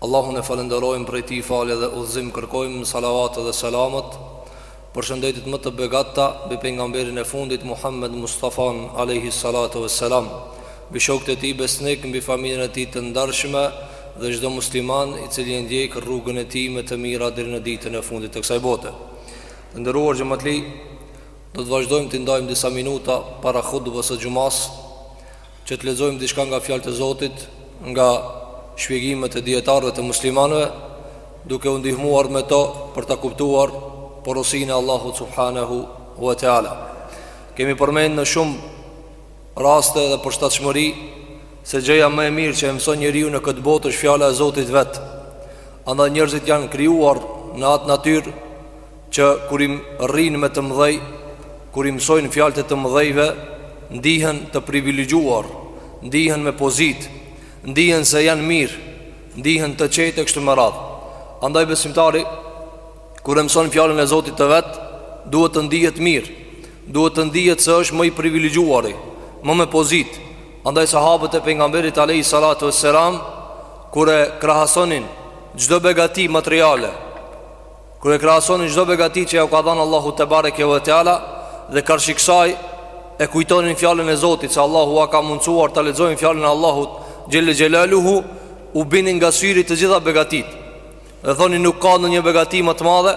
Allahun e falënderojmë prej tij falje dhe udhëzim kërkojmë salavatet dhe selamet përshëndetjet më të begata mbi pejgamberin e fundit Muhammed Mustafan alaihi salatu wassalam mbi shokët e tij besnik mbi familjen e tij të ndershme dhe çdo musliman i cili e ndjek rrugën e tij me të mira deri në ditën e fundit të kësaj bote. Të nderuar xhematli, do të vazhdojmë të ndajmë disa minuta para hutbës së xumasë Që të lexojmë diçka nga fjalët e Zotit, nga shpjegimet e dijetarëve të muslimanëve, duke u ndihmuar me to për ta kuptuar porosinë e Allahut subhanahu wa taala. Kemi përmendur në shumë raste dhe përshtatshmëri se gjëja më e mirë që e mëson njeriu në këtë botë është fjala e Zotit vet. Andaj njerëzit janë krijuar në atë natyrë që kur i rrinë me të mëdhej, kur i mësojnë fjalët e të mëdhejve, ndihen të privilegjuar, ndihen me pozitë, ndihen se janë mirë, ndihen të qetë e kështu me radhë. Andaj besimtari kur e mëson fjalën e Zotit të vet, duhet të ndihet mirë, duhet të ndihet se është më i privilegjuari, më me pozitë. Andaj sahabët e pejgamberit alayhi salatu wassalam kur e krahasonin çdo begati materiale Kur e krahasonin çdo begati që ja u ka dhënë Allahu tebareke ve teala dhe karshi kësaj e kujtonin fjalën e Zotit se Allahu ua ka mundsuar ta lexojnë fjalën e Allahut xhelle xhelaluhu u binin nga syri të gjitha begatitë. Dhe thonin nuk ka ndonjë begati më të madhe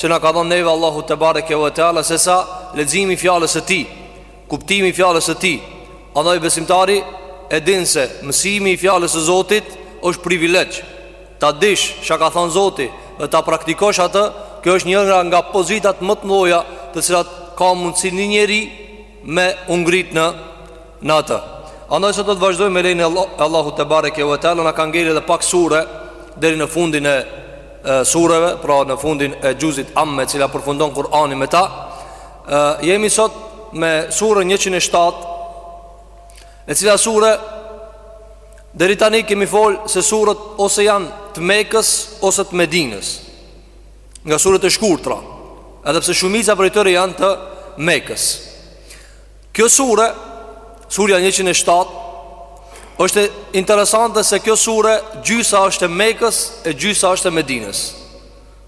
që na ka dhënë neve Allahu tebareke ve teala sesa leximi i fjalës së tij, kuptimi i fjalës së tij. Andaj besimtari e din se mësimi i fjalës së Zotit është privilegj. Ta dish çka ka thënë Zoti dhe ta praktikosh atë, kjo është njëra nga pozitat më të mëdha të cilat ka mundësi një njeri me u ngrit në atë. Andaj sot do të vazhdojmë me lejen e Allahut tebareke ve teala na ka ngel edhe pak sure deri në fundin e sureve, pra në fundin e xhuzit Amme, e cila përfundon Kur'ani me ta. Ë jemi sot me surën 107, e cila sure Deri tani kemi fol se suret ose janë të Mekës ose të Medinës. Nga suret e shkurtra, edhe pse shumica prej tyre janë të Mekës. Kjo sure, surja 107, është interesante se kjo sure gjysa është e Mekës e gjysa është e Medinës.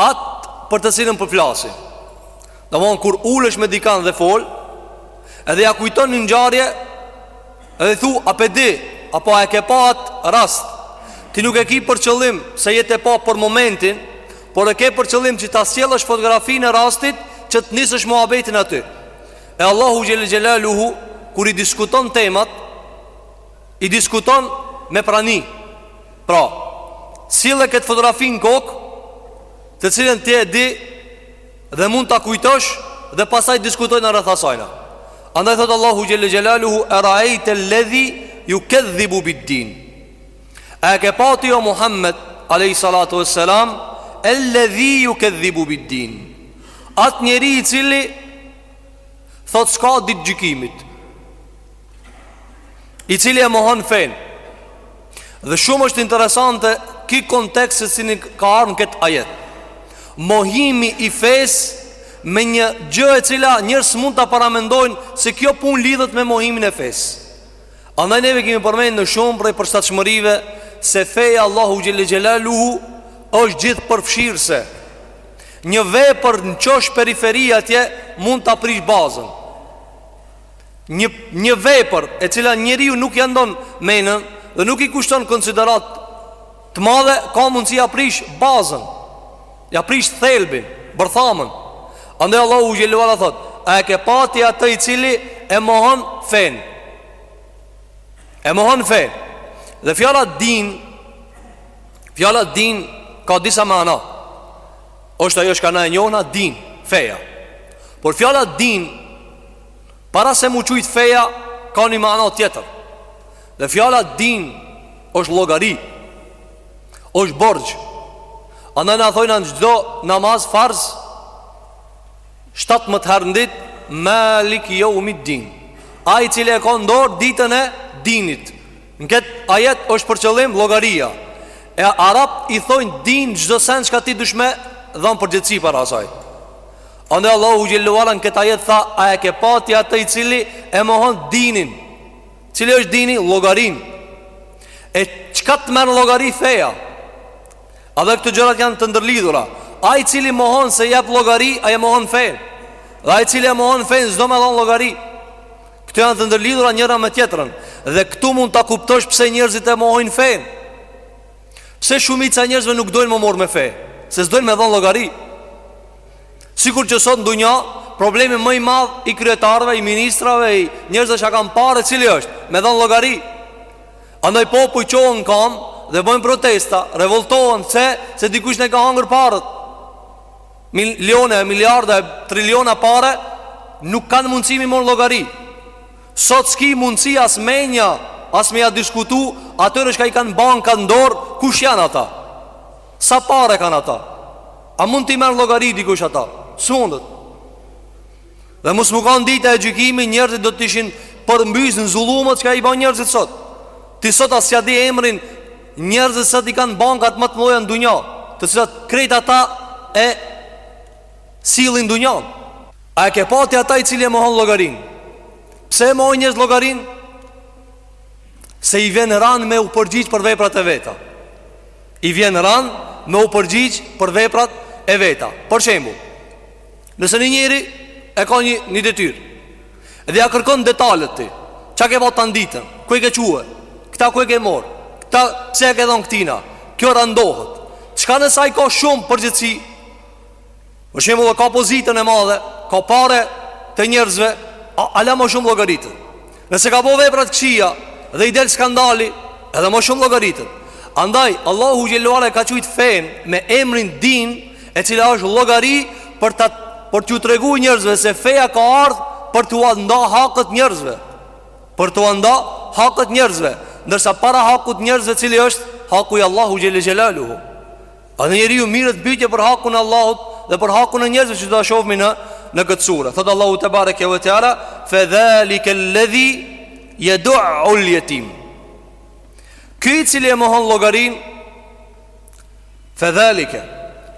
Atë për të cilën po flasim. Domthon kur ulesh me dikan dhe fol, edhe ja kujton një ngjarje, edhe i thu a pe di, apo a e ke pa atë rast. Ti nuk e ke për qëllim se je te e pa për momentin, por e ke për qëllim që ta sjellësh fotografinë e rastit që të nisësh muhabetin aty. E Allahu xhelle xhelaluhu kur i diskuton temat, I diskuton me prani. Pra, sille këtë fotografi në kokë, të cilën ti e di dhe mund ta kujtosh dhe pastaj diskutojnë rreth asajna. Andaj thot Allahu xhelle xhelaluhu ara'ayta alladhi yukadhibu bid-din. A e ke pati o Muhammed alayhi salatu wassalam alladhi yukadhibu bid-din. At njeri i cili thot s'ka ditë gjykimit. I cili e mohon fen Dhe shumë është interesante ky kontekst se si ka ardh në këtë ajet Mohimi i fes Me një gjë e cila njerëz s'mund ta paramendojnë Se kjo punë lidhet me mohimin e fes Andaj neve kemi përmen në shumë prej përshtatshmërive Se feja Allahut xhelle xhelaluhu është gjithëpërfshirëse Një vepër në qosh periferi atje Mund ta prish bazën një një vepër e cila njeriu nuk ja ndon menën dhe nuk i kushton konsiderat të madhe ka mundësi ja prish bazën ja prish thelbin bërthamën andaj Allahu xhelle ve ala thot a e ke pati atë i cili e mohon fen e mohon fen dhe fjala din fjala din ka disa mana është ajo shka na e njohna din feja por fjala din Para se m'u qujt feja Ka një mana tjetër Dhe fjala din është llogari është borxh Andaj na thojna në çdo namaz farz Shtatëmët herë n'dit Maliki jaumid-din Ai i cili e ka n'dorë ditën e dinit Në këtë ajet është për qëllim llogaria E arabt i thojnë din çdo sen çka ti dush me dhan përgjegjësi para asaj Andaj Allahu xhelle ve ala në këtë ajet tha, a e ke pati atë i cili e mohon dinin? Cili është dini? Llogarin. E çka të merr llogari feja? Edhe këto gjërat janë të ndërlidhura. Ai i cili mohon se jep llogari, ai e mohon fenë. Dhe ai i cili e mohon fenë s'do me dhon llogari. Këto janë të ndërlidhura njëra me tjetrën dhe këtu mund ta kuptosh pse njerëzit e mohojnë fenë. Pse shumica e njerëzve nuk dojnë m'u mor me fe, se s'dojnë me dhon llogari. Sikur që sot në dunja, problemi më i madh i kryetarëve, i ministrave, i njerëzve që kanë pare cili është, me dhon llogari. Andaj popujt çohen n'kam dhe bëjnë protesta, revoltohen se se dikush na ka hangër paret. Milione, miliarda, triliona pare nuk kanë mundësi m'i mor llogari. Sot s'ki mundësi as me ja, as me ja diskutu, atyre çka i kanë bankat në dorë, kush janë ata? Sa pare e kanë ata A mund t'i merr llogari dikush ata S'mundet Dhe mos me kanë dita e gjykimit Njerëzit do t'ishin përmbys në zullumet Çka i ban njerëzit sot Ti sot as s'ia di emrin Njerëzit sot i kanë bankat ma të mdhaja në dunja Të cilat krejt ata e sillin dunjan A e ke pa ti atë i cili e mohon llogarinë Pse e mohon njerëz llogarinë Se i vjen ranë me u përgjigj për veprat e veta i vjen ranë me u përgjigj për veprat e veta. Për shembull, nëse një njeri e ka një një detyrë dhe ia kërkon detalet ti, çka ke ba ti në ditën, ku e ke çuar këta, ku e ke marr, këta pse e ke dhënë këtina, kjo randohet. Çka nëse ai ka shumë përgjegjësi Për shembull, ka pozitën e madhe, ka pare të njerëzve, ala më shumë llogaritet. Nëse ka bo vepra të këqija dhe i del skandali, edhe më shumë llogaritet. Andaj Allahu xhelehu e ka qujt fenë me emrin din, e cila është llogari për t'ju treguar njerëzve se feja ka ardh për t'ua nda hakët njerëzve. Për t'ua nda hakët njerëzve, ndërsa para hakut njerëzve cili është haku i Allahu xhele xhelaluhu. Edhe njeriu mirret n'pytje për hakun e Allahut Dhe për hakun e njerëzve që do ta shofmi në Në këtë sure Thotë Allahu tebareke ve teala Fe dhalike ledhi jeduul jetim Ky i cili e mohon llogarinë Fe dhalike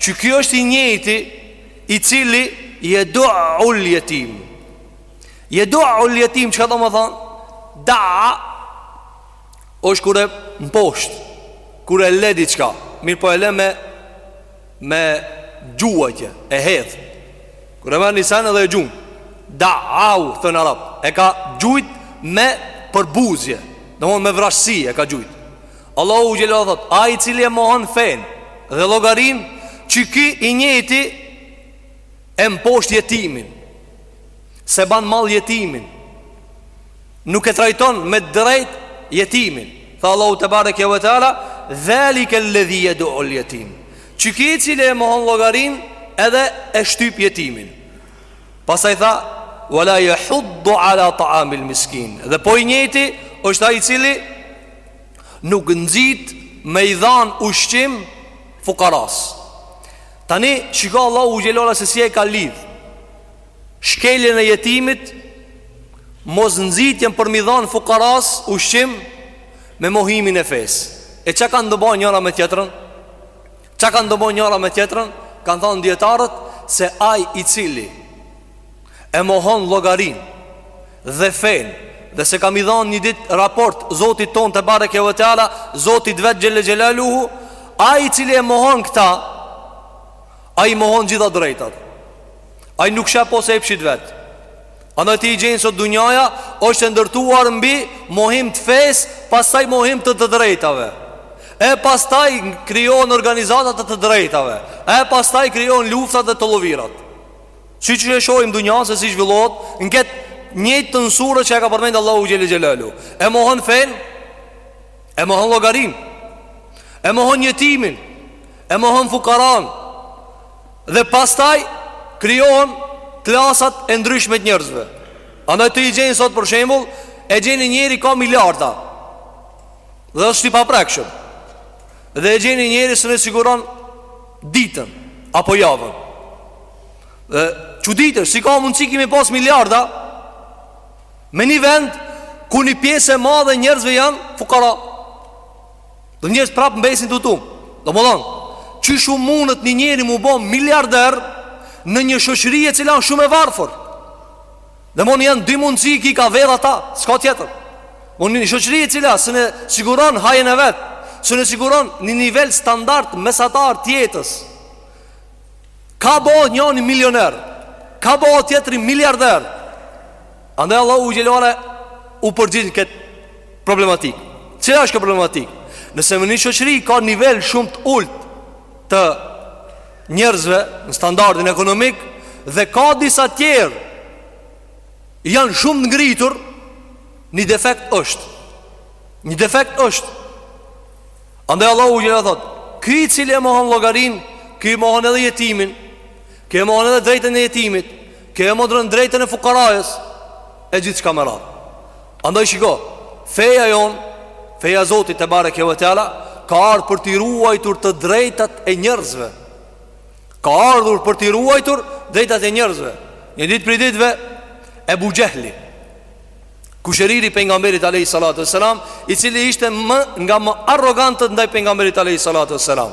Qi ky është i njëjti I cili jeduul jetim jeduul jetim Çka domethanë Daa është kur e mposht Kur e le diçka Mirëpo e le me Me gjuajtje E hedh Kur e merr një sen edhe e gjun Daahu thonë arabët E ka gjujt me përbuzje Domethonë me vrashësi e ka gjujt Allahu xhelehu thot Ai i cili e mohon fenë Dhe llogarinë Qi ky i njëjti E mposht jetimin S'e ban mall jetimin nuk e trajton me drejt jetimin. Tha Allahu te bareke ve teala, "Dhalika alladhi yadu'u al-yatim." Qiky i cili e mohon llogarinë edhe e shtyp jetimin. Pastaj tha, "Wala yahuddu ala ta'am al-miskin." Dhe po i njëjti është ai i cili nuk nxit me i dhan ushqim fukaras. Tani shiko Allahu xhelala se si e ka lidh Shkeljen e jetimit Mosnxitjen për m'i dhanë fukarasë ushqim Me mohimin e fesë E ça kanë të bojnë njëra me tjetrën? Ça kanë të bojnë njëra me tjetrën? Kanë thanë dijetarët se ai i cili E mohon llogarinë Dhe fenë Dhe se ka m'i dhanë një ditë raport Zotit tonë tebareke ve teala Zotit vet xhele xhelaluhu Ai i cili e mohon këta Ai i mohon gjitha drejtat Ai nuk sheh pos epshit vet. Andaj ti i gjen sot dunjaja është e ndërtuar mbi mohim të fesë, pastaj mohim të të drejtave. E pastaj krijohen organizata të të drejtave. E pastaj krijohen luftat dhe tollovirat. Siç e shohim dunjanë se si zhvillohet, në këtë njëjtë të nësure që e ka përmend Allahu Xhele Xhelaluhu. E mohon fenë, e mohon llogarinë, e mohon jetimin, e mohon fukaranë, Dhe pastaj krijohen klasat e ndryshme të njerëzve. Andaj ti i gjen sot për shembull, e gjen ni njeri ka miliarda. Dhe është i paprekshëm. Dhe e gjen ni njeri s'un e siguron ditën apo javën. Dhe çuditesh, si ka mundësi ky me pas miliarda me një vend ku një pjesë e madhe njerëzve janë fukara. Do njerëz prap mbesin të untë Domethënë Qysh mundet një njeri m'u bo miliarder Në një shoqëri e cila shumë e varfër Domethënë janë dy mundësi ky i ka vjedh ata S'ka tjetër Me një shoqëri e cila s'un e siguron hajen e vet S'un e siguron një nivel standard mesatar t'jetës Ka bo njani milioner Ka bo tjetri miliarder Andaj Allahu xhelaluhu u përgjigj në këtë problematikë Cila është kjo problematikë? Nëse me një shoqëri ka nivel shumë të ulët të njerëzve në standardin ekonomik Dhe ka disa tjerë janë shumë të ngritur Një defekt është Një defekt është Andaj Allahu xhelaluhu thotë Ky i cili e mohon llogarinë Ky e mohon edhe jetimin Ky e mohon edhe drejtën e jetimit Ky e mohon drejtën e fukarajës E gjithçka me radhë Andaj shiko Feja jonë Feja Zotit tebareke ve teala Ka ardhë për t'i ruajtur të drejtat e njerëzve Ka ardhur për t'i ruajtur drejtat e njerëzve Një ditë prej ditëve Ebu Xhehli Kushëriri i pejgamberit Alejhi Salatu ve Selam I cili ishte më nga më arrogantët Ndaj pejgamberit Alejhi Salatu ve Selam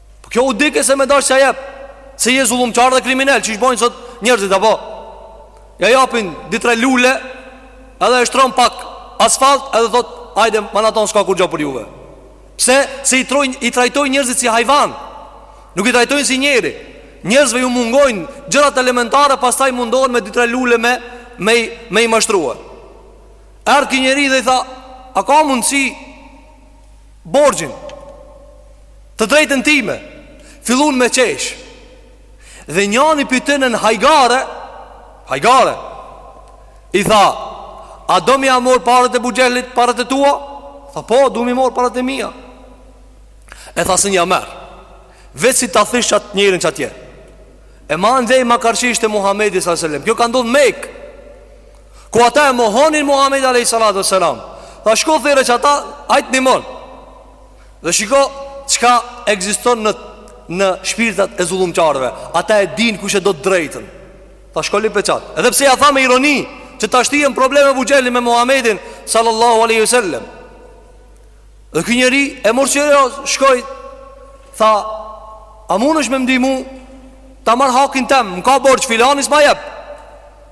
Po kjo u dike se me dash s'ja jep Se je zullumqar dhe kriminel Qysh bojnë sot njerëzit apo Ja japin dy tre lule Edhe e shtron pak asfalt Edhe thot ajde ma na thon s'ka kurgjo për juve Pse se i, trojn, i trajtojnë njerëzit si hajvan Nuk i trajtojnë si njeri Njerëzve ju mungojnë gjërat elementare Pastaj mundohen me dy tre lule me, me, me i mashtrue Erdh ky njeri dhe i tha A ka mundësi Borxhin Të drejtën time Fillun me qesh Dhe njani prej tyne n'hajgare Hajgare I tha A do me ia marr paret Ebu Xhehlit Paret e tua Tha po du me i marr paret e mija E tha s'un ja merr Veç si ta thirrsh qat njerin qatje E ma andej ma karshi ishte Muhammedi s.a.s. Kjo ka ndodhë n'Mekë Ku ata e mohonin Muhammedin Alejhi Salatu Selam Tha shko thirre qata ai t'ndihmon Dhe shiko çka ekziston në, në shpirtat e zullumqarve Ata e din kush e do të drejtën Tha shko lype qata Edhe pse ja tha me ironi Që ta shtijën probleme Ebu Xhehlin me Muhammedin Sallallahu Alej Sallam Dhe ky njeri e mor u ço shkoj Tha A mundesh ti me m'ndihmu Ta marr hakin tem Më ka borxh filani s'ma jep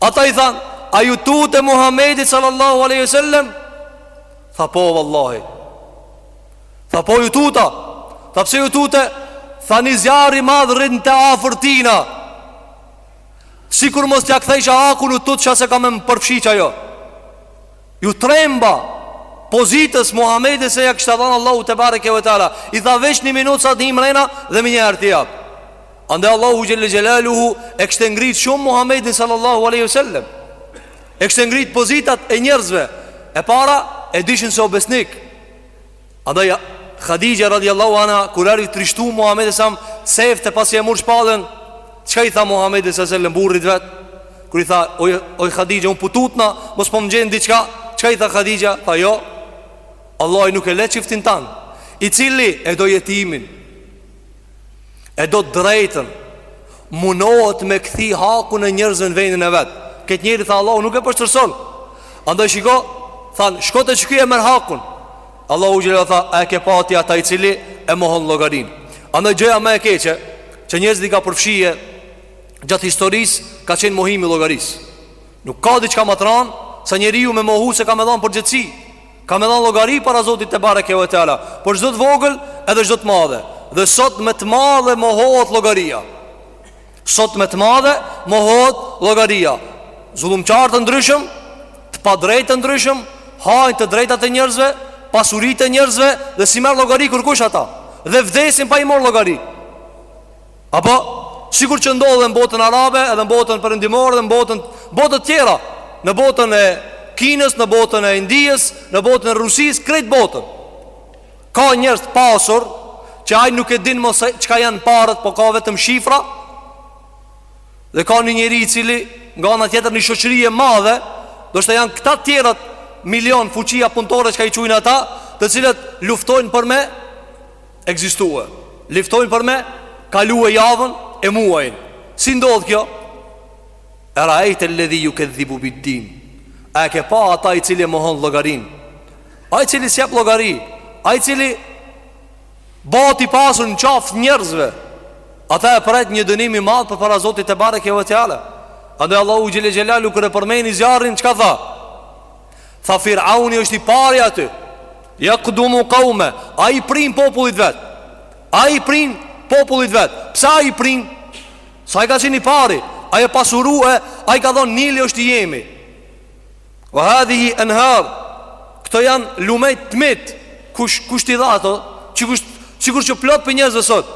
Ata i thanë, a ju tute Muhammedit sallallahu aleyhi sallem? Tha po, vallahi. Tha po, ju tuta. Tha pse ju tute? Tha një zjarr i madh rrinte afër tina. Sikur mos t'ja kthejsha hakun u tutsha se ka me më përfshi qajo. Ju tremba Pozitës Muhammedit se ja kishte dhanë Allahu tebareke ve teala I tha veç një minutë sa t'hi mrena dhe menjëherë t'i jap Andaj Allahu xhele xhelaluhu E kishte ngritë shumë Muhammedin sallallahu aleyhi sallem E kishte ngritë pozitat e njerëzve E para e dishin se o besnik Andaj Hadixhja radiallahu anha Kur arri trishtu Muhammedi s.a.s. Sefte pasi e mur shpalljen Çka i tha Muhammedit s.a.s. burrit vet Kur i tha Oj, oj Hadixha unë po tutna Mos po më gjenë diçka Çka i tha Hadixhja Tha jo Allahi nuk e le çiftin tan I cili e do jetimin E do të drejtën Munohet me kthy hakun e njerëzve në vendin e vet Këtë njeri tha Allahu nuk e poshtërson Andaj shiko Than shko te qiky e merr hakun Allahu xhele dhe tha A e ke pa ti ata i cili e mohon llogarinë Andaj gjëja ma e keqe Që njerëzit i ka përfshi Gjatë historisë ka qenë mohimi i llogarisë Nuk ka diçka ma t'ranë Sa njeriu me mohu se ka me dhanë përgjegjësi Ka me dhanë llogari para Zotit tebareke ve teala Për çdo të vogël edhe çdo të madhe Dhe sot me të madhe mohohet llogaria Sot me të madhe mohohet llogaria Zullumqarë të ndryshëm Të padrejtë të ndryshëm Hajnë të drejtat e njerëzve Pasuritë e njerëzve Dhe s'i merr llogari kërkush ata Dhe vdesin pa i marrë llogari Apo, sikur që ndodh edhe në botën arabe, edhe në botën perëndimore, dhe në botën, botët tjera, në botën e Kinës, në botën e Indisë, në botën e Rusisë, krejt botën. Ka njerëz të pasur, që ai nuk e din mo çka janë paret, po ka vetëm shifra, dhe ka një njeri i cili, nga ana tjetër një shoqëri e madhe, ndoshta janë këta tjerët milion fuqia punëtore çka i qujnë ata, të cilët luftojnë për me, ekzistue. Luftojnë për me kalue javën e muajin. Si ndodh kjo? Eraejte lledhi jukedhibu biddin. A e ke pa ata i cili e mohon llogarinë? Ai i cili s'jep llogari? Ai i cili bohet i pasur në qafë t'njerëzve? Ata e pret një dënim i madh përpara Zotit tebareke ve teala. Andaj Allahu xhele xhelaluhu kur e përmeni zjarrin, çka tha? Tha Firauni është i pari aty Jakdumu kaumehu Ai i prin popullit vet Ai i prin popullit vet Pse ai prin Se ai ka qenë i pari Ai u pasurue Ai ka thonë Nili është i jemi Ve hadhihil enhar Këto janë lumejt të mit Kush, kush t'i dha ato Sikur që, që plot prej njerëzve sot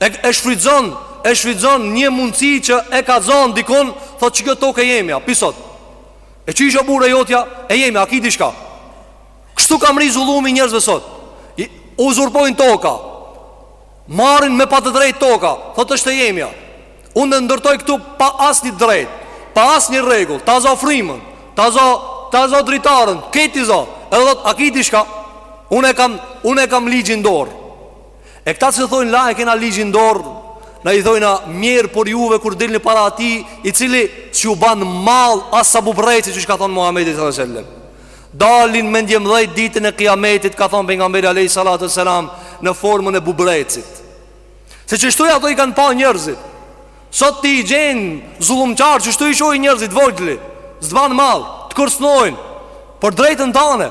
E, e shfrytëzon E shfrytëzon një mundësi që e ka zonë dikon Thotë që kjo tokë e jemi A pisot E qysh o burrë e jotja E jemi, a ki diçka Kështu ka mrri zullumi i njerëzve sot I, Uzurpojnë toka Marrin me pa të drejtë toka Thotë është e jemja Unë do ndërtoj këtu pa asnjë drejtë Pa asnjë rregull Ta zo frymën Ta zo, ta zo dritarën Këti zo Edhe thotë, a ki diçka Unë e kam, unë e kam ligjin n'dorë E këta që thojnë na e kena ligjin n'dorë Na i thojna mjerë për juve kur dilni para atij I cili s'ju ban mall as sa bubrreci që çka ka thonë Muhamedi s.a.s. Dalin mendjemdhajt ditën e kiametit ka thonë pejgamberi a.s. Në formën e bubrrecit Se qeshtu ata i kanë pa njerëzit Sot ti i gjen zullumqarë qeshtu i shohin njerëzit vogli S'ban mall të kërcnojnë Për drejtën tane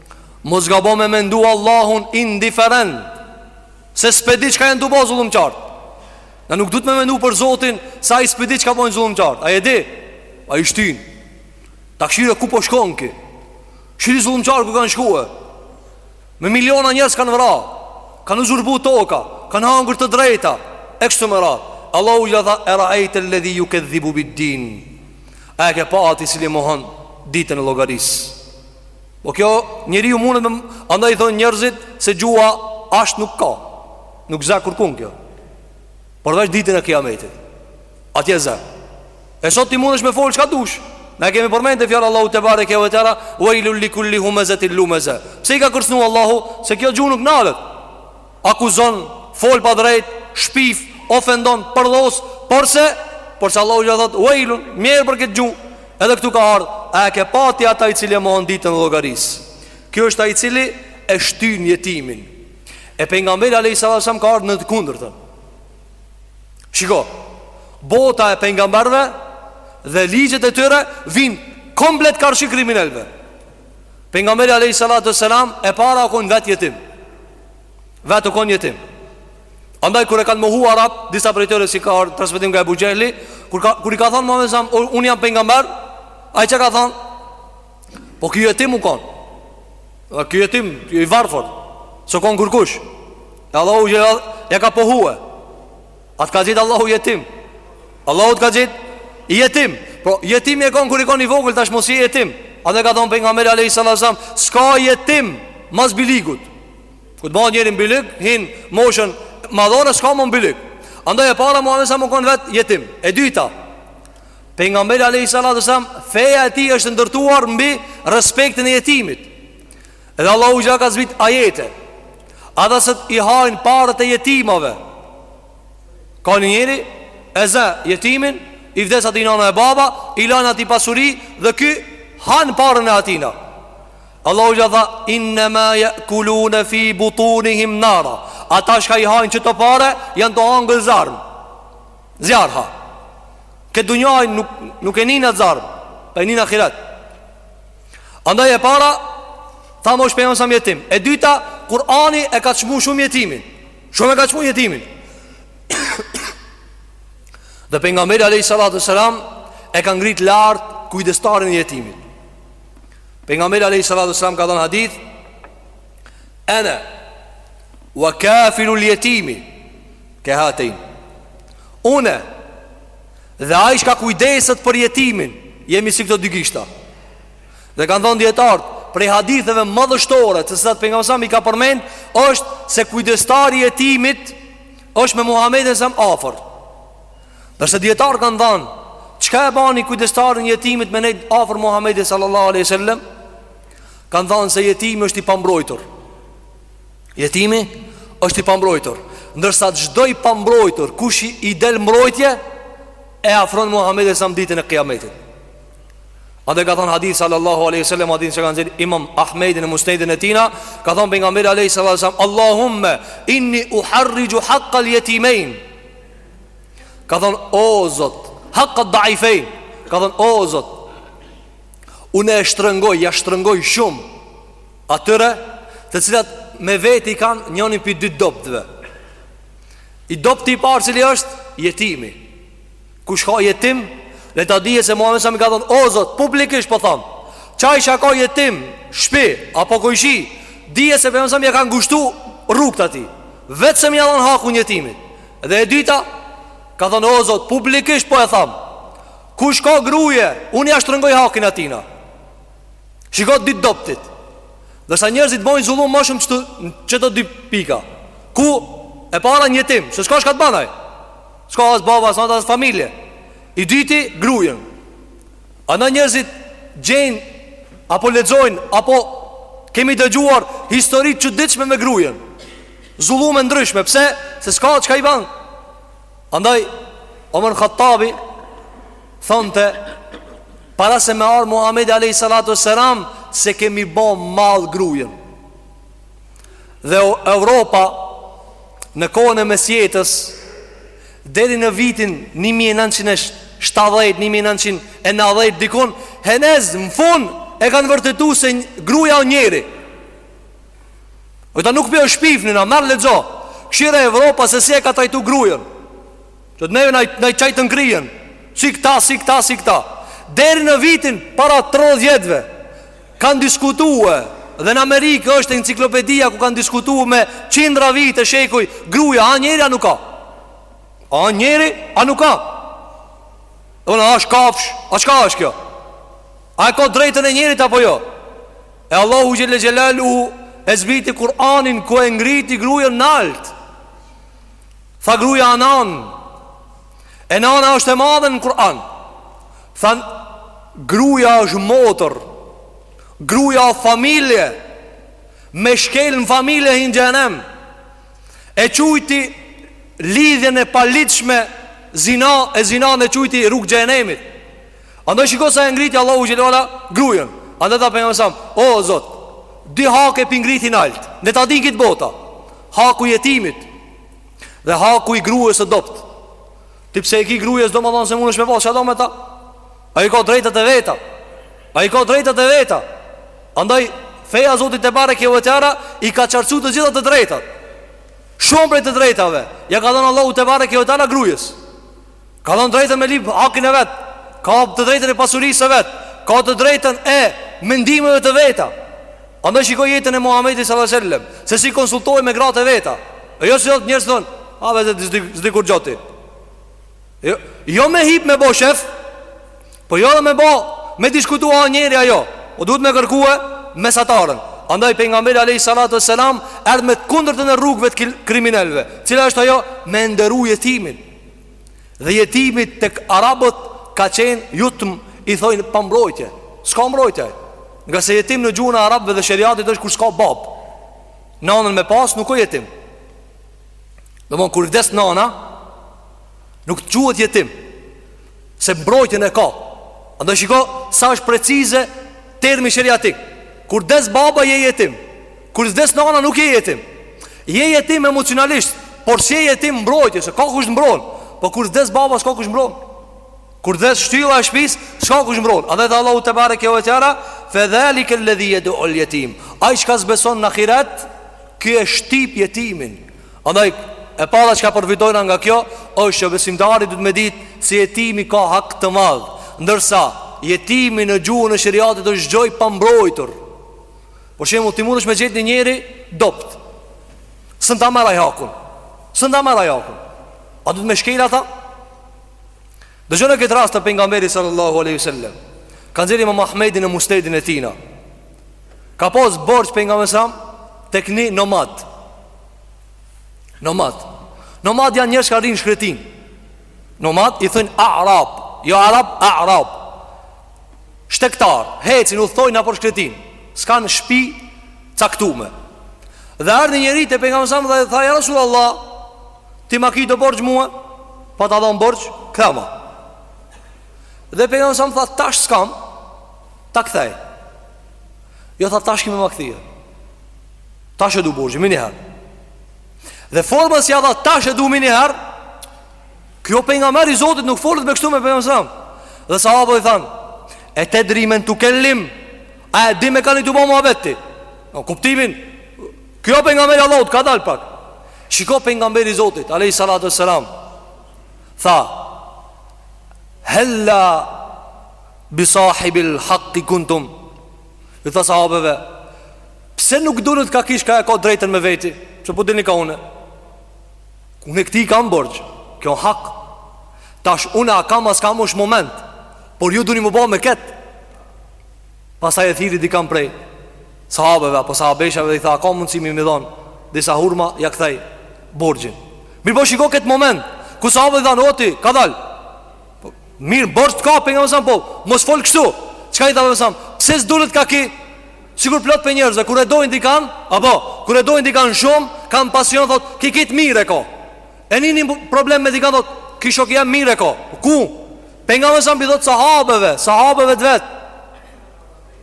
Mos gabo me mendu Allahun indiferent Se s'pe di çka janë tu bo zullumqartë Na nuk duhet me mendu për Zotin Se ai s'pe di çka bojnë zullumqartë Ai e di? Ai i shtin Ta kshyrë ku po shkon ky Kshyri zullumqartë ku kanë shkue Me miliona njerëz kanë vra Kanë uzurpu toka Kanë hangër të drejta E kështu me radhë Allahu xhele tha Era ejtel ledhi jukedhibu bid din A e ke pa atë i cili mohon Ditën e llogarisë Po ky njeriu mundet me... Andaj thonë njerëzit se gjuha asht nuk ka Nuk zë kërkun kjo Përveç ditën e kiametit Atje zë E sot ti mundesh me folë çka dush Na e kemi përmend te fjala Allahu tebareke ue teala Vejlun li kulli humezetin lumeze Pse i ka kërcnu Allahu Se kjo gjuhë nuk nalet Akuzon, fol pa drejt, shpif, ofendon, përdhos, porse, porse Allahu xhele thot, "Uejlun, mjerë për këtë gjuhë." Edhe këtu ka ardhë, a e ke pa ti atë i cili e mohon ditën e llogarisë? Ky është ai i cili e shtyn jetimin. E pejgamberi alejhi salatu ue selam ka ardhë në të kundërtën. Shiko, bota e pejgamberëve dhe ligjet e tyre vijnë komplet karshi kriminelëve. Pejgamberi alejhi salatu ue selam e para u kon vet jetim. Vetë u konë jetim Andaj kur e kanë mohu arabt Disa prej tyre si ka ardhë Transmetim nga Ebu Xhehli Kur, ka, kur i ka thonë Muhammed alejhi selam Unë jam pejgamber Ai çka ka thonë Po ky jetim u konë Dhe ky jetim i varfër S'u konë kërkush E Allahu xhele Ja ka pohue A të ka gjetë Allahu jetim Allahu të ka gjetë jetim Po jetim je konë kur je konë i vogël Tash mo s'je jetim Edhe ka thonë pejgamberi alejhi salatu selam S'ka jetim mas bylykut Kur t'bëhet njeri n'bylyk Hin n'moshën madhore S'ka mo bylyk Andaj e para Muhammed alejhi selam u konë vetë jetim E dyta Pejgamberi alejhi salatu selam Feja e tij është ndërtuar mbi Respektin e jetimit Edhe Allahu xhele ka zbrit ajete Ata se i hajnë paret e jetimave Ka njeri E zë jetimin I vdes atij nana e baba I lanë atij pasuri Dhe ky han paren e atina Allahu xhele tha Innema jekulune fi butunihim nara Ata çka i hajnë qato pare Janë tu hangër zjarm Zjarm ha Këtë dynja nuk, nuk e nin atë zjarm E nin n'ahiret Andaj e para Thamë është pejgamberi alejhi selam jetim E dyta, Kurani e ka çmu shumë jetimin Shumë e ka çmu jetimin Dhe pejgamberi alejhi salatu ue selam E ka ngrit lart kujdestarin e jetimit Pejgamberi alejhi salatu ue selam ka thënë hadith Ene ue kafilul jetimi Ke hatejn Une Dhe ai çka kujdeset për jetimin Jemi si këto dy gishta Dhe kanë thonë dijetarët Prej haditheve madhështore Të cilat Pejgamberi a.s. i ka përmend është se kujdestari i jetimit është me Muhammedin a.s. afër Ndërsa dijetarët kanë thonë Çka e bani kujdestarin e jetimit me nejt afër Muhammedin sallallahu aleyhi sallem Kanë thonë se jetimi është i pambrojtur Jetimi është i pambrojtur Ndërsa çdo i pambrojtur Kush i del mbrojtje E afron Muhammedi a.s. ditën e kijametit Edhe ka thonë hadith sallallahu aleyhi sallam Hadith që ka nxjerrë imam Ahmedi në musnedin e tina Ka thonë Pejgamberi aleyhi salatu ve selam Allahumme inni uharrixhu haqqal jetimejn Ka thonë o zot Haqqa dhaifejn Ka thonë o zot Unë e shtrëngoj, ia shtrëngoj shumë Atyre të cilat me veti kanë njonin pi dy të dobtëve I dobti i parë cili është jetimi Kush ka jetim Le ta dije se Muhammedi a.s. ka thonë O Zot, publikisht po tham Qaj çka ka jetim, shpi, apo kojshi Dije se Pejgamberi a.s. ia ka ngushtu rrugët atij Veç se me ia dhon hakun jetimit Dhe e dyta Ka thonë o zot publikisht po e tham Kush ka gruje Unë ia shtrëngoj hakin atina Shiko dy të dobtit Ndërsa njerëzit bojnë zullum ma shumë qeto, qeto dy pika Ku e para jetimi Se s'ka çka t'ban ai S'ka as baba, s'ka as familje I dyti grujen Andaj njerëzit gjejnë Apo lexojnë Apo kemi dëgjuar histori t'çuditshme me grujen Zullume t'ndryshme Pse se s'ka çka i ban Andaj Omer Hatabi Thonte Para se me ardhë Muhamedi Alejhi Salatu Selam S'e kemi bo mall grujën Dhe Evropa Në kohën e mesjetës Deri në vitin 1970 1990 dikun Hejz në fun E kanë vërtetu se gruja o njeri Këta nuk po ia shpifim na Merr lexo Kshyre Evropa se si e ka trajtu grujën Do të neve na i çaj të ngrihen. Si këta, si këta, si këta. Deri në vitin para 30 vjetve kanë diskutu edhe në Amerikë është enciklopedia ku kanë diskutu me qindra vite shekuj gruja a njeri a nuk a. A njeri a nuk a. Dmth a është kafsh, a çka është kjo? A e ka drejtën e njerit apo jo? E Allahu xhelle xhelaluhu e zbriti Kur'anin ku e ngriti grujen nalt. Tha gruja o nanë E nana është e madhe në Kur'an Tha gruja është motër Gruja o familje, Me shkel në familje hin n'xhehenem E qujti lidhjen e palitshme Zina e zinanë e qujti rrugë xhehenemit Andaj shiko sa e ngriti Allahu xhelala grujën Andaj tha pejgamberi a.s. O Zot Dy hake po i ngriti nalt Le ta din krejt bota Haku jetimit Dhe haku i grujës së dobt Ti pse e ki grue s'do me thonë se mundesh me ba çado me ta A i ka drejtët e veta A i ka drejtët e veta Andaj feja Zotit tebareke ve teala I ka qartësu të gjitha të drejtat Shumë prej të drejtave Ja ka dhënë Allahu tebareke ve teala grujës Ka dhënë drejtën me lyp hakin e vet. Ka të drejtën e pasurisë së vet. Ka të drejtën e mendimeve të veta. Andaj shikoje jetën e Muhamedit sallallahu alaihi wasallam, se si konsultohej me gratë e veta. E jo si njerëz thon, a vetë s'di kurgjo ti. Jo, jo me hip me bo shef, po jo dhe me bo me diskutua a njeri ajo. O duhet me kërkue mesatarën. Andaj pejgamberi alayhi salatu wasalam erdh me të kundërtën e rrugëve të kriminelëve. Cila është ajo me nderu jetimin. dhe jetimi tek arabët ka qenë jutm i thojnë pa mbrojtje. S'ka mbrojtje. Ngase jetim në gjuhën e arabëve dhe sheriatit është kur s'ka bab. Nanën me pas nuk o jetim. Domthon kur i vdes nana nuk quhet jetim. Se mbrojtjen e ka. Andaj shiko sa është precize termi sheriatik. Kur des baba je jetim. Kur vdes nana nuk je jetim. Je jetim emocionalisht, por s'je jetim mbrojtje, se ka kush mbron. Po kur vdes baba s'ka kush mbron. Kur vdes shtylla e shpisë, s'ka kush mbron. Andaj tha Allahu tebareke ve teala, fe zalika alladhi yad'u al-yatim. Ai çka s'beson në ahiret, ky e shtyp jetimin. Andaj e para çka përfitojna nga kjo, është që besimtari duhet me ditë se jetimi ka hak të madh. Ndërsa jetimi në gjuhën e sheriatit është gjo e pambrojtur. Për shembull, ti mundesh me gjetë një njeri t'dobt. S'un ta merr ai hakun. S'un ta merr ai hakun. A duhet me shkel na ata? Dëgjone këtë rast të pejgamberit sallallahu alaihi wasallam. Ka nxjerrë Imam Ahmedi në Musnedin e tijna. Ka pas borxh pejgamberi a.s. tek një nomad. Nomad. Nomad janë njerëz çka rrinë n'shkretinë. Nomad i thon Arab, jo Arab, Arab. shtegtarë, hecin, udhëtojnë nëpër shkretinë, s'kanë shpi caktume. Dhe erdh njëri te Pejgamberi alejhi selam dhe tha, ja Rasul Allah, ti ma ki do borxh mua, pata dhon borxh, kthema. Dhe Pejgamberi alejhi selam tha, tash s'kam, ta kthej. Jo tha, tash ki me ma kthy. Tash e du borxh, meniherë. Dhe forma si ja tha, tash e du meniherë, Ky o Pejgamberi i Zotit nuk folet me kështu me Pejgamberin alejhi selam Dhe sahabët i thanë E tedri men tukel-lim A e din me kan je tu bo muhabet ti Në kuptimin Ky o Pejgamberi i Allahut kadal pak Shiko Pejgamberi i Zotit alejhi salatu ve selam Tha Hella bi sahibil hakki kuntum I tha sahabëve Pse nuk dolët ka ky shka e ka të drejtën me veti Pse po dilni ka une Unë këtij i kam borxh, kjo hak Tash unë a kam a s'kam është moment Por ju duhni m'u bo me ketë Pastaj e thirri dikan prej sahabëve apo sahabeshave dhe i tha A ka mundësi me m'i dhonë Disa hurma ja kthej borxhin Mirëpo shiko këtë moment Kur sahabët i thanë o ti kadal po, Mirë borxh të ka Pejgamberi alejhi selam po Mos fol kështu Çka i tha alejhi selam Pse s'dolët ka ky Sikur plot prej njerëzve, kur e dojnë dikan, apo, kur e dojnë dikan shumë, kanë pasion, thot, ky këtë mirë e ko. E në një problem me dikan, thot, ky shoku jem mirë e ko. Ku? Pejgamberi alejhi selam i thot, sahabëve, sahabëve të vet.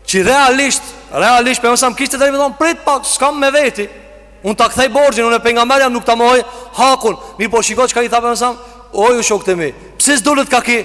Që realisht, realisht, Pejgamberi alejhi selam kishte të drejtë me thon, prit pak, s'kam me veti. Unë ta kthej borxhin, unë Pejgamber jam nuk ta mohoj hakun. Mirëpo shiko çka i tha Pejgamberi alejhi selam, o ju shokët e mi, pse s'dolët ka ky?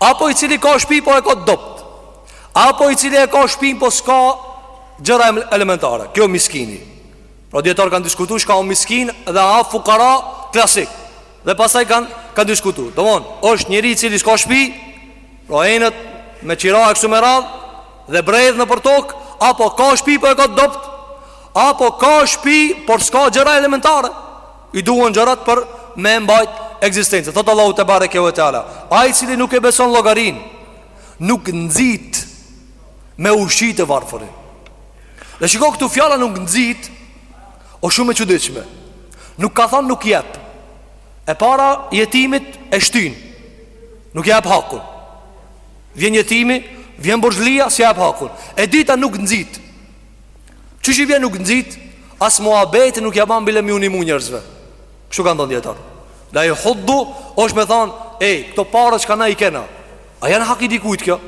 Apo i cili ka shpi po e ka të dobtë Apo i cili e ka shpi po s'ka gjëra elementare Ky o miskini Pra dijetarët kanë diskutu shka o miskin dhe a fukara klasik Dhe pastaj kanë diskutu Domethon, është njeri i cili s'ka shpi Pra endet me qira e kështu me radhë Dhe bredh nëpër tokë Apo ka shpi po e ka të dobtë Apo ka shpi por s'ka gjëra elementare I duhen gjërat për me e mbajt ekzistencën. Thot Allahu tebareke ve teala, ai i cili nuk e beson llogarinë, nuk nxit me ushqy të varfërin. Dhe shiko këtu fjala nuk nxit, o shumë e çuditshme. Nuk ka thon nuk jep. E para jetimin e shtyn. Nuk ja jep hakun. Vjen jetimi, vjen borxhlia, s'i jep hakun. E dyta nuk nxit. Që që i vjen nuk nxit As muhabet nuk ja ban bile m'ju nimu njerëzve Kështu kanë thonë dijetarët La jehuddu është me thanë Ej, këto pare çka na i kena A janë hak i dikujt kjo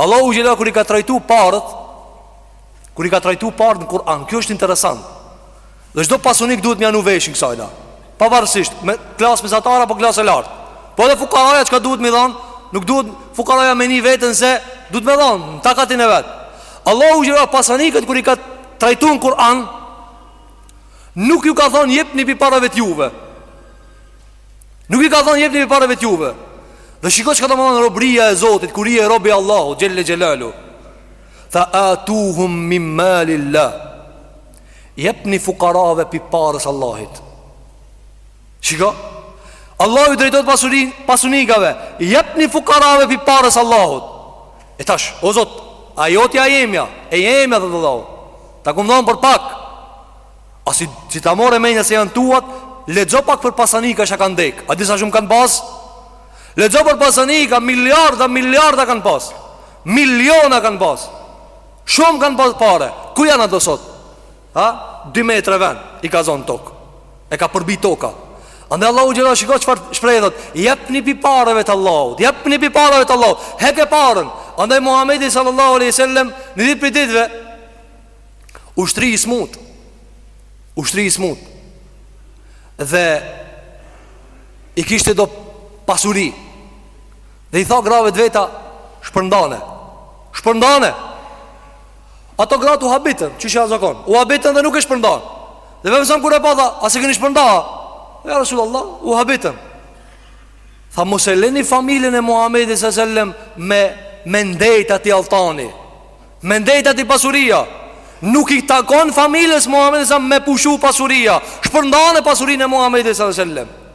Allahu xhel-le kur i ka trajtu paret Kur i ka trajtu paret në Kur'an Kjo është interesant Dhe çdo pasunik duhet m'ja vnu veshin kësajna Pavarësisht me klasë mesatare apo klasë e lartë Po edhe fukaraja çka duhet me dhanë Nuk duhet fukaraja me ni veten se Duhet me dhanë në takatin e vet Allahu xhele pasanikët kur i ka trajtu n'Kuran Nuk ju ka thonë jepni pi pareve t'juve Nuk ju ka thonë jepni pi pareve t'juve Dhe shiko çka do me thanë robria e Zotit Kur je rob i Allahut xhele xhelaluhu Tha atuhum min malilah Jepni fukarave pi pares Allahut Shiko Allahu i drejtohet pasuri, pasunikave Jepni fukarave pi pares Allahut E tash, o zot A jotja e jemja E jemja thot Allahu Ta kum dhonë për pak A si, si ta more menja se janë tuat Lexo pak për pasanika që kanë dek A disa shumë kanë pas Lexo për pasanika Miliarda, miliarda kanë pas Miliona kanë pas Shumë kanë pas pare Ku janë ato sot? Ha? Dy metre ven I ka zonë tokë E ka përbi toka Andaj Allahu xhele shiko çfarë shprehje thot Jepni pi pareve të Allahut Jepni pi pareve të Allahut Heke paren Andaj Muhammedi sallallahu aleyhi sallem Një dit prej ditve U shtri i smut U shtri i smut Dhe I kishte do pasuri Dhe i tha grave të veta Shpërndane Shpërndane Ato gratë u habitën Qysh a zakon U habitën dhe nuk e shpërndan Dhe Muhammedi a.s. kur e pa tha A s'e keni shpërnda Ja Resulallah U habitën Tha mos e leni familjen e Muhammedi së sellem Me Me ndejt ati alltani Me ndejt ati pasuria Nuk i takon familjes Muhammedit me pushu pasuria Shpërndane pasurinë e Muhammedi së sellem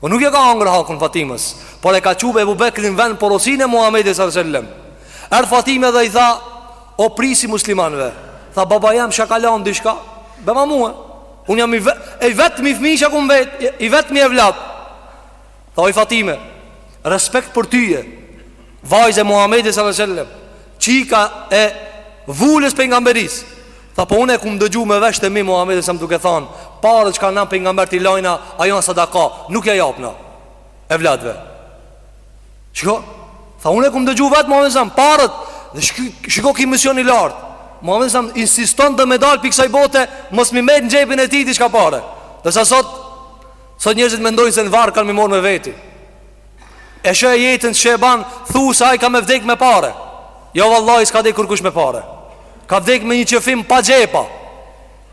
O nuk ja ka hangër hakun Fatimës Por e ka çu Ebu Bekri n'ven porosinë e Muhammedit sali sellem Erdh Fatime dhe i tha O prijsi i muslimanve Tha baba jem ça ka lanë diçka Bjema mue Unë jam i vetë E i vetmi fmi që kum met I vetmi evlad Tha oj Fatime Respekt për tyje Vajzë e Muhammedit sali sellem Çika e vulës pejgamberisë Tha po unë e kum dëgju me veshët e mi Muhammedin a.s. duke than Paret çka na pejgamberët i lajna A janë sadaka Nuk ja japna Evladve Shiko Tha unë e kum dëgju vetë Muhammedin a.s. Paret Dhe shiko, shiko ki mision i lartë Muhammedi a.s. insiston dhe me dal pi kësaj bote Mos m'i met në xhepin e tij diçka pare Dhe sa sot Sot njerëzit mendojnë se në varr kanë m'i morrë me veti E sheh jetën që e ban Thu se ai ka me vdek me pare Jo vallahi s'ka dek kërkush me pare Ka vdek me një qefin pa xhepa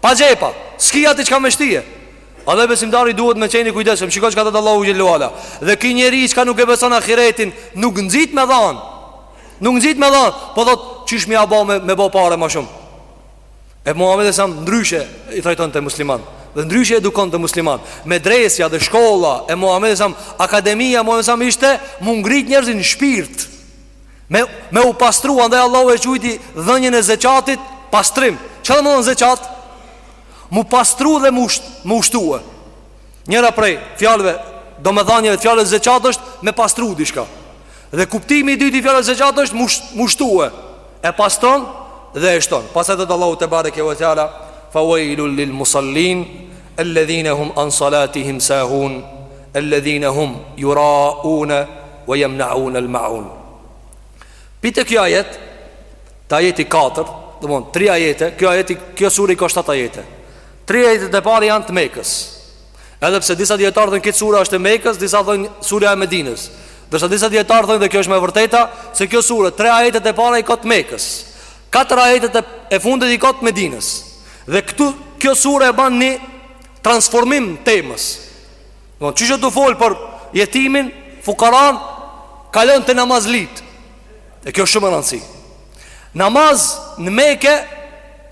Pa xhepa S'ki ati çka me shtie Andaj besimtari duhet me qenë i kujdesshëm Shiko çka thot Allahu xhele ve ala Dhe ki njeri çka nuk e beson ahiretin Nuk nxit me dhan Nuk nxit me dhan Po thot qysh me bo me, me bo pare ma shumë E Muhammedi alejhi selam ndryshe i trajtonte musliman Dhe ndryshe i edukonte musliman Medresja dhe shkolla e Muhammedit alejhi selam Akademia e Muhammedit alejhi selam ishte Mu ngrit njerëzit në shpirt Me, me u pastru Andaj Allahu e qujti dhënien e zeqatit Pastrim Çka do me thanë zeqat? Mu pastru dhe mu sht, mu shtue Njëra prej fjalëve, domethënieve të fjalës zeqat është me pastru diçka. Dhe kuptimi i dytë i fjalës zeqat është mu shtue. E pastron dhe e shton. Pastaj thot Allahu tebareke ve teala, fa wailul lil musallin alladhina hum an salatihim sahun alladhina hum yuraun wa yamnaun al maun. Pite kjo ajet, te ajeti 4, domthon 3 ajete, kjo ajeti, kjo sure ka 7 ajete. Tri ajetet e para janë të Mekës. Edhe pse disa dietarë thonë krejt sura është e Mekës, disa thonë surja e Medinës. Ndërsa disa dietarë thonë dhe kjo është më e vërteta, se kjo sure tre ajetet e para i ka të Mekës. Katër ajetet e fundit i ka të Medinës. Dhe këtu kjo sure e ban një transformim temës. Domthon që ish tu fol për jetimin, fukaran, kalon te namazlit. E kjo shumë me rëndësi. Namaz në Mekë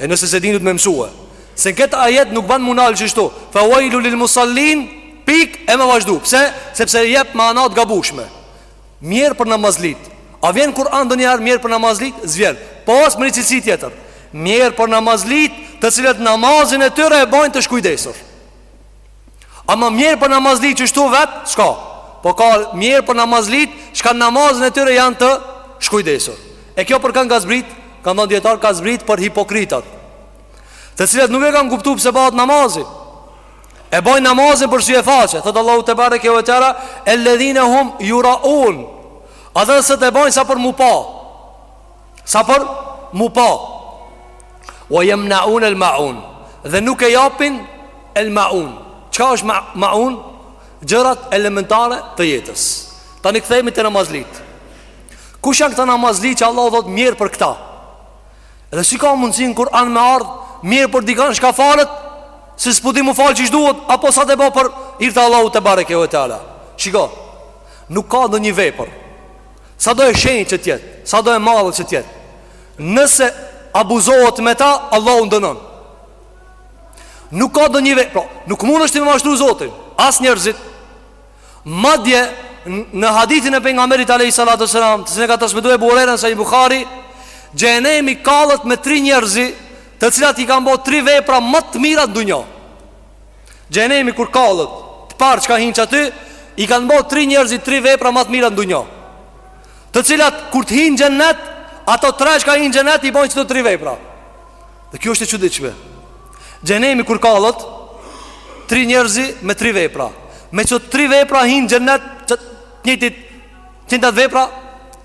E nëse s'e dini duhet me mësue Se në këtë ajet nuk ban mu nal qështu Fa uajlu lil musallin Pikë e me vazhdu Pse? Sepse jep mana të gabushme Mjerë për namazlit A vjen n'Kuran ndonjëherë mjerë për namazlit? S'vjen Pos me një cilësi tjetër Mjerë për namazlit Të cilët namazin e tyre e bajnë të shkujdesur Ama mjerë për namazlit qështu vetë, s'ka Po ka mjerë për namazlit, çka namazin e tyre janë të shkujdesur E kjo për kanë ka zbrit, kanë thënë dijetarë ka zbrit për hipokritat Të cilët nuk e kanë kuptu pse bahet namazi E bojnë namazin për sy e faqe Thotë Allahu tebareke ve teala Elledhine hum juraun Ata të cilët e bojnë sa për mu pa Sa për mu pa Ue jemnaun el maun Dhe nuk e japin el maun Çka është ma, maun? Gjërat elementare të jetës Tani kthehemi te namazlit Kush janë këta namazlit që Allahu thotë mjerë për këta? Dhe si ka mundësi n'Kuran me ardhë Mjerë për dikanë çka falet Se s'po di mu falë qysh duhet Apo s'a tu e ba për hir të Allahut tebareke ve teala Shiko Nuk ka ndonjë vepër Sado e shenjtë që t'jetë Sado e madhe që t'jetë Nëse abuzohet me ta Allahu dënon Nuk ka ndonjë vepër, Nuk mundesh ti me mashtru zotin As njerëzit Madje në hadithin e pejgamberit Alejhi Salatu ve Selam Të cilin e ka transmetu Ebu Hurejra n'Sahih Bukhari Xhehenemi kallet me tri njerëz Të cilët i kanë bo tri vepra ma të mirat n'dynja Xhehnemi kur kallet Të parët çka hinë qaty I kanë bo tri njerëzit tri vepra ma të mira në dunjo Të cilat kur të hinë xhenet Ato tre çka hinë xhenet I bojnë qato tri vepra Dhe kjo është e çuditshme Xhehnemi kur kallet Tri njerëzit me tri vepra Me qato tri vepra hinë xhenet Të njëjtat Qato vepra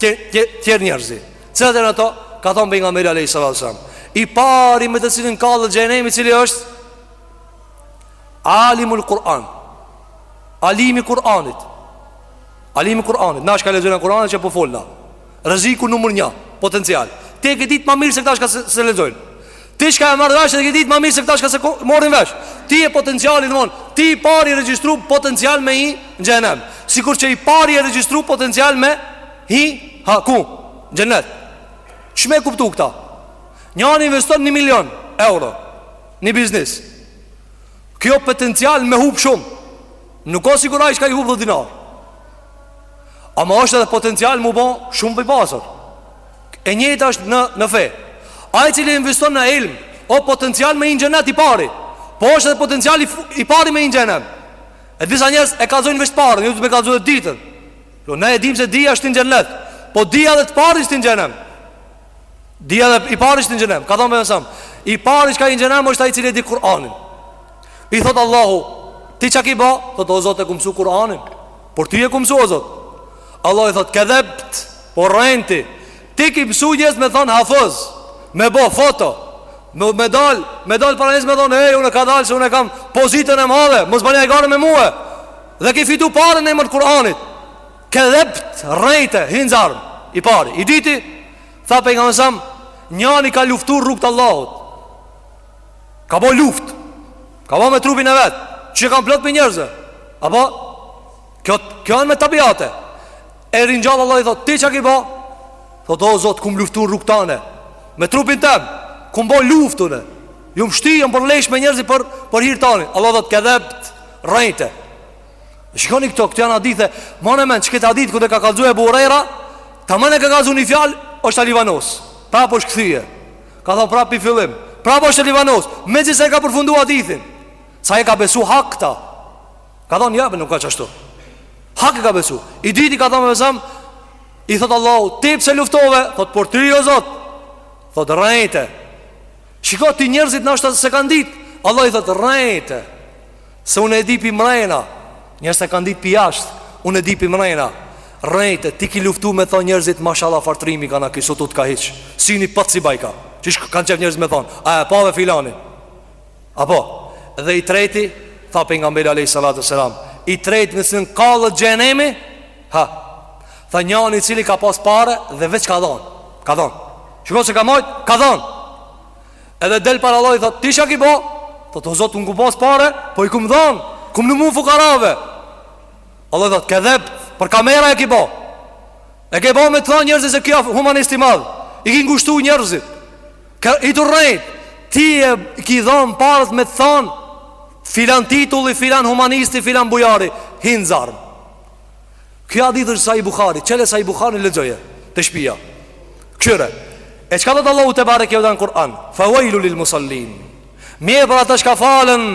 Tjerë njerëzit Cilat janë ato Ka thonë Pejgamberi a.s. I pari me të cilin kallet xhehnemi cili është Alimul Kur'an Alimi Kur'anit Alimi Kur'anit Na çka lexojmë Kur'anin çka po folna Rreziku numër një Potencial Ti e ke ditë ma mirë se këta çka s'e, s'e lexojnë Ti çka e merr vesh e ke ditë ma mirë se këta çka s'e marrin vesh Ti je potencialin mon Ti i pari je regjistru potencial me hi në xhehnem Sikur që i pari je regjistru potencial me Hi Ha ku Xhenet Qysh me kuptu këta Njani investon një milion euro Një biznis Ky o potencial me hup shumë Nuk o sikur ai çka i hup dhetë dinar Ama është edhe potencial m'u bo shumë i pasur E njëjta është në, në fe Ai i cili investon në ilm O potencial me hi n'xhenet i pari Po është edhe potencial i, i pari me hi n'xhehnem E disa njerëz e kallzojnë veç të parën Jo me kallzu edhe të dytën Jo, ne e dimë se dija të shtin n'xhenet Po dija edhe të parin të shtin n'xhehnem Dija edhe i pari të shtin në xhehnem Ka thonë Pejgamberi a.s. I pari çka hin në xhehnem është ai i cili e di Kur'anin I thotë Allahu Ti çka ki ba? Thotë o Zot e kum msu Kur'anin Për ty e kum msu o Zot Allahu i thotë kedhebt Po rren ti Ti ki msu njerëz me t'thonë hafëz Me bo foto Me, me dal Me dal para njerëz me thonë Ej, unë ka dal se unë e kam pozitën e madhe Mos bani gara me mue Dhe ki fitu pare n'emër t' Kur'anit Kedhebt rrejte, hin n'zjarm, i pari, i dyti, tha Pejgamberi a.s., njani ka luftu n'rrugë të Allahut, ka bo luft, ka bo me trupin e vet, që kanë plot prej njerëzve, apo, kjo, kjo janë me tabiate, e ringjall Allahu i thot, ti çka ki bo, thot, o Zot, kum luftu n'rrugë tane, me trupin tem, kum bo luftë unë, jum shti, jum përlesh me njerëz për, për hir tan, Allahu thot, kedhebt rrejte, Shikoni këto, këto janë hadithe Mane men, qit hadith kur e ka kallzu Ebu Hurejra Tamam e ka kallzu një fjalë është alivanos Prapë është kthjell Ka thonë prapë prej fillimit Prapë është alivanos Mezi sa e ka përfundu hadithin Sa e ka besu hak këta S'ka thonë ja, nuk o qashtu Hak e ka besu I dyti ka thonë Pejgamberi a.s. I thotë Allahu, ti pse luftove Thotë për ty o Zot Thotë rrejte Shiko ti njerëzit ndoshta s'e kanë dit Allahu i thotë rrejte Se unë e di pi mrejna Njerzit s'e kanë ditë pi jashtë Unë e di pi mrejna Rrejte, ti ki luftu me thonë njerzit Mashallah far trimi ka na ki s'o tut ka hiq Si një pëtë si bajka Që shkë kanë qef njerzit me thonë A e pave filani Apo Dhe i treti Tha pejgamberi alejhi salatu selam I treti me çë kallet xhehnemi Ha Tha njani cili ka pas pare dhe veç ka dhonë Ka dhonë Shiko s'e ka majtë, ka dhonë Edhe del para Allah i thot, ti çka ki bo? Thot, o zot, unë kum pas pare, po i kum dhanë, kum nimu fukarave. Allah i thot, kedhebt, për kamera e ki bo. E ke bo me të thonë njerzit se ky o humanist i madh. I ki ngushtu njerzit. Ka, I të rrejt, ti e ki dhanë paret me të thonë, filan titulli, filan humanisti, filan bujari, hin n'zjarm. Kjo hadith është Sahih Bukhari Qele Sahih Bukharin lexoje Te shpia Kqyre E qka thotë Allahu tebareke ve teala në Kur'an Fa wejlu lil musallin Mjer për ata çka falen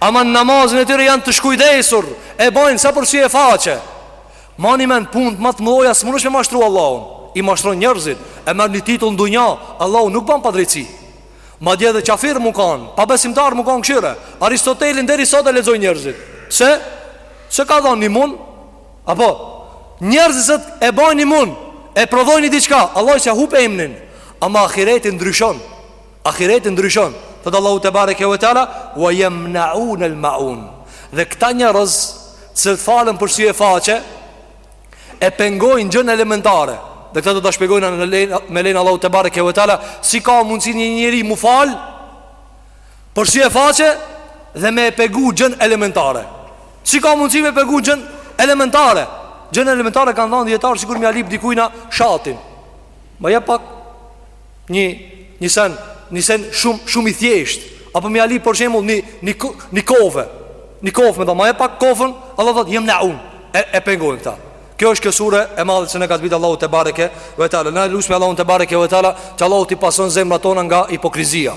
Ama në namazin e tyre janë të shkujdesur E bojnë sa për sy e faqe Mani men punt ma t'mdhoja S'munesh me e mashtru Allahun I mashtron njerzit E merr një titull në dunja Allahu nuk ban padrejtsi Madje edhe qafir me kanë, pabesimtar me kanë kqyre. Aristotelin deri sot e lexojn njerëzit. Se? Se ka dhonë një mund? Apo, njerëzit që e bajnë një mund, e provojnë një diqka, Allahu s'e hup emnin, ama ahireti ndryshon, ahireti ndryshon, thotë Allahu tebareke ve teala, wa jemnaun el maun. Dhe këta njerëz, që falen për sy e faqe, e pengojnë gjën elementare. Dhe këta do ta shpjegojna, me lejnë Allahu te bareke ve teala, si ka mundsi një njeri m'u fal për sy e faqe dhe me e pengu gjën elementare. Si ka mundsi me pengu gjën elementare? Gjën elementare kanë thënë dijetar sikur me ja lyp dikujna shatin. Ma jep pak një një sen, një sen shumë shumë i thjesht, apo me ja lyp për shembull një një një kove, një kove me tho ma jep pak kofën, Allahu thotë jemnaun. E, e pengojnë këta. Kjo është kjo sure e madhe që na e ka zbritur Allahu tebareke ve teala. Ne e lusmi Allahun tebareke ve teala, që Allahu t'i pastron zemrat tona nga hipokrizia.